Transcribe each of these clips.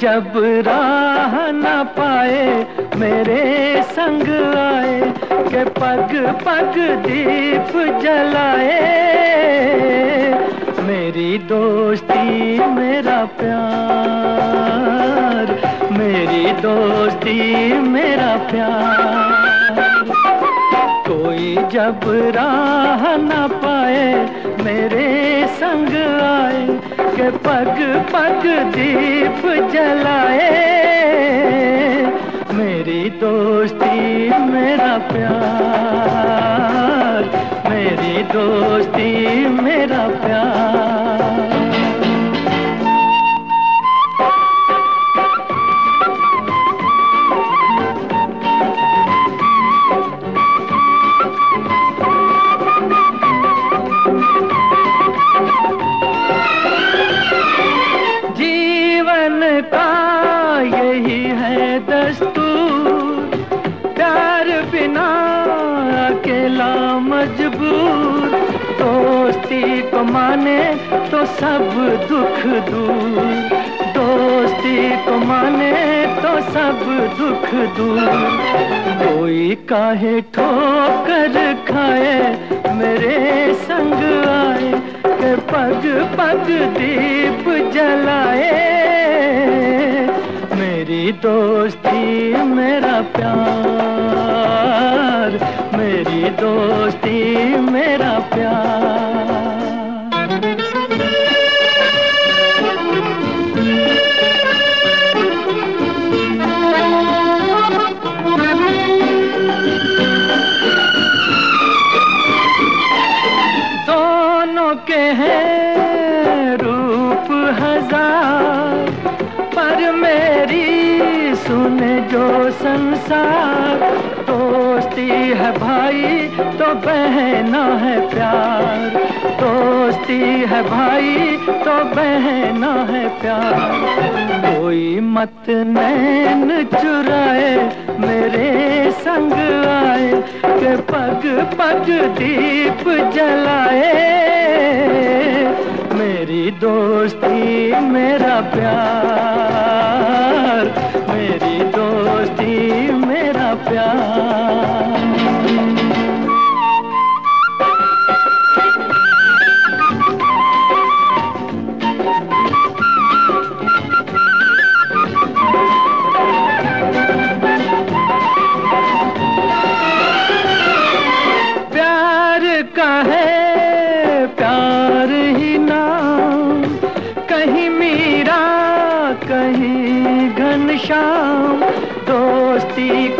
जब राह न पाए मेरे संग आए के पग पग दीप जलाए। दोस्ती मेरा प्यार, मेरी दोस्ती मेरा प्यार। कोई जब राह न पाए, मेरे संग आए, के पग पग दीप जलाए। मेरी दोस्ती मेरा प्यार मेरी दोस्ती मेरा प्यार। जीवन का यही है दस्तूर। अकेला मजबूर। दोस्ती को माने तो सब दुख दूर। दोस्ती को माने तो सब दुख दूर। कोई काहे ठोकर खाए, मेरे संग आए, के पग पग दीप जलाए। मेरी दोस्ती, मेरा प्यार मेरी दोस्ती मेरा प्यार। सुने जो संसार दोस्ती है भाई तो बहना है प्यार। दोस्ती है भाई तो बहना है प्यार। कोई मत नैन चुराए, मेरे संग आए, के पग पग दीप जलाए। मेरी दोस्ती, मेरा प्यार।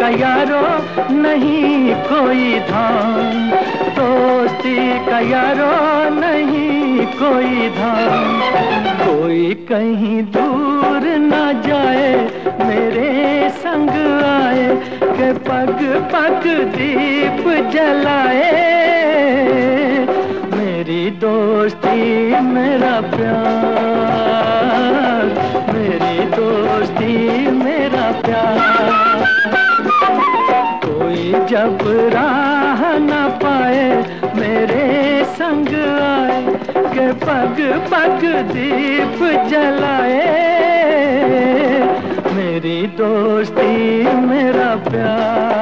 का यारो नहीं कोई धाम। दोस्ती का यारो नहीं कोई धाम। कोई कहीं दूर न जाए, मेरे संग आए, के पग पग दीप जलाए। मेरी दोस्ती, मेरा प्यार। जब राह न पाए, मेरे संग आए, के पग पग दीप जलाए। मेरी दोस्ती, मेरा प्यार